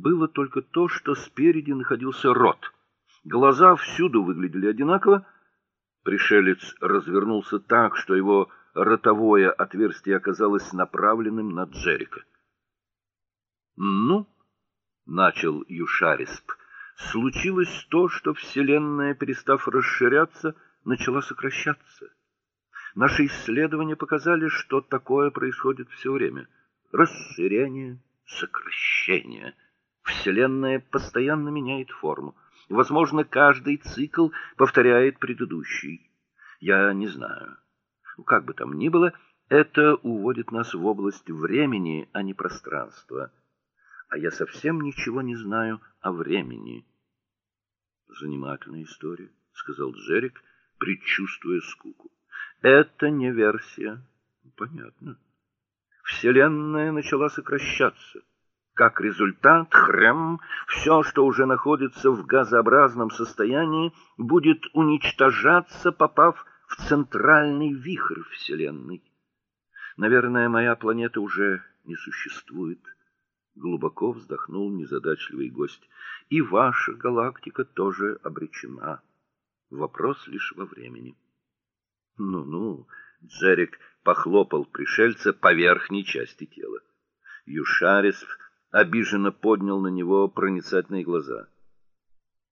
было только то, что спереди находился рот. Глаза всюду выглядели одинаково. Пришелец развернулся так, что его ротовое отверстие оказалось направленным на Джерика. "Ну", начал Юшарисп. Случилось то, что вселенная, перестав расширяться, начала сокращаться. Наши исследования показали, что такое происходит все время. Расширение, сокращение. Вселенная постоянно меняет форму. Возможно, каждый цикл повторяет предыдущий. Я не знаю. Как бы там ни было, это уводит нас в область времени, а не пространства. А я совсем ничего не знаю о времени. Занимательная история, сказал Джерик, предчувствуя скуку. Это не версия. Понятно. Вселенная начала сокращаться. Как результат, хрем, все, что уже находится в газообразном состоянии, будет уничтожаться, попав в центральный вихрь вселенной. Наверное, моя планета уже не существует. Глубоко вздохнул незадачливый гость. И ваша галактика тоже обречена. Вопрос лишь во времени. Ну-ну, Джерик похлопал пришельца по верхней части тела. Юшарис обиженно поднял на него проницательные глаза.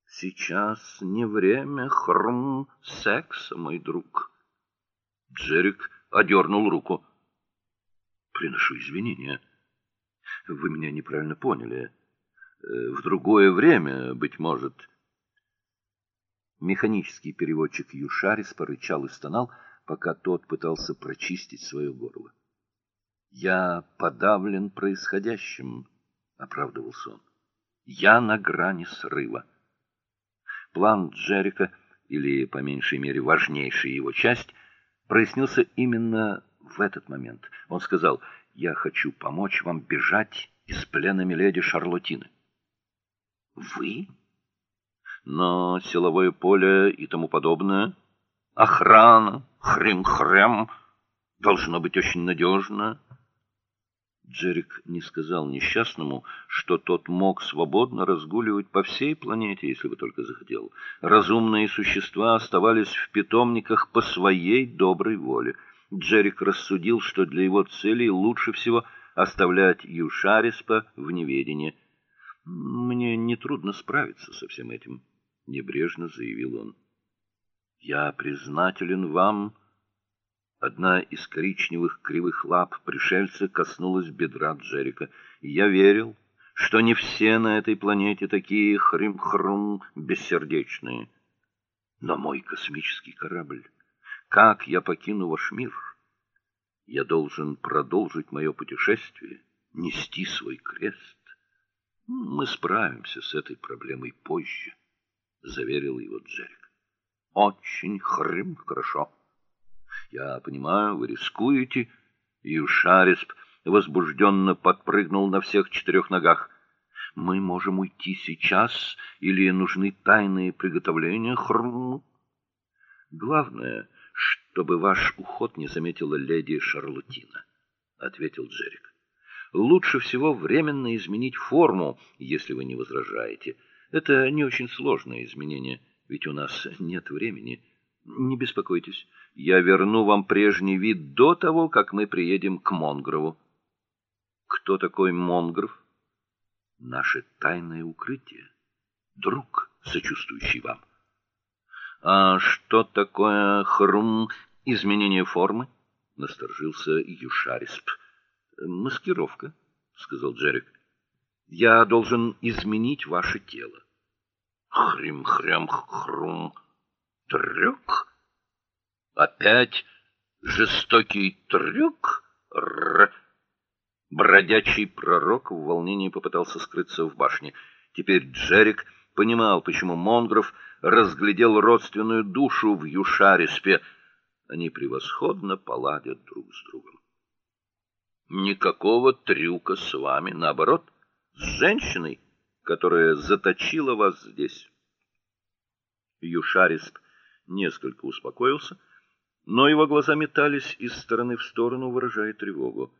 Сейчас не время хрм секса, мой друг. Джерик одернул руку. Приношу извинения. Вы меня неправильно поняли. Э, в другое время, быть может. Механический переводчик Юшарис порычал и стонал, пока тот пытался прочистить свое горло. Я подавлен происходящим, оправдывался он. Я на грани срыва. План Джерика, или по меньшей мере важнейшая его часть, прояснился именно в этот момент. Он сказал: "Я хочу помочь вам бежать из плена миледи Шарлотины". Вы? Но силовое поле и тому подобное, охрана, хрим-хрям должно быть очень надежно. Джерик не сказал несчастному, что тот мог свободно разгуливать по всей планете, если бы только захотел. Разумные существа оставались в питомниках по своей доброй воле. Джерик рассудил, что для его целей лучше всего оставлять Юшариспа в неведении. Мне не трудно справиться со всем этим, небрежно заявил он. Я признателен вам Одна из коричневых кривых лап пришельца коснулась бедра Джерика. Я верил, что не все на этой планете такие хрим-хрум бессердечные. Но мой космический корабль, как я покину ваш мир? Я должен продолжить мое путешествие, нести свой крест. Мы справимся с этой проблемой позже, заверил его Джерик. Очень хрим хорошо. Я понимаю, вы рискуете. И Шарисп возбужденно подпрыгнул на всех четырех ногах. Мы можем уйти сейчас или нужны тайные приготовления? Хрм. Главное, чтобы ваш уход не заметила леди Шарлотина, ответил Джерик. Лучше всего временно изменить форму, если вы не возражаете. Это не очень сложное изменение, ведь у нас нет времени. Не беспокойтесь, я верну вам прежний вид до того, как мы приедем к Монгрову. Кто такой Монгров? Наше тайное укрытие, друг, сочувствующий вам. А что такое хрум изменение формы? насторожился Юшарисп. Маскировка, сказал Джерик. Я должен изменить ваше тело. Хрим-хрям-хрум. Трюк? Опять жестокий трюк? Р Бродячий пророк в волнении попытался скрыться в башне. Теперь Джерик понимал, почему Монгров разглядел родственную душу в Юшариспе. Они превосходно поладят друг с другом. Никакого трюка с вами, наоборот, с женщиной, которая заточила вас здесь. Юшарисп несколько успокоился, но его глаза метались из стороны в сторону, выражая тревогу.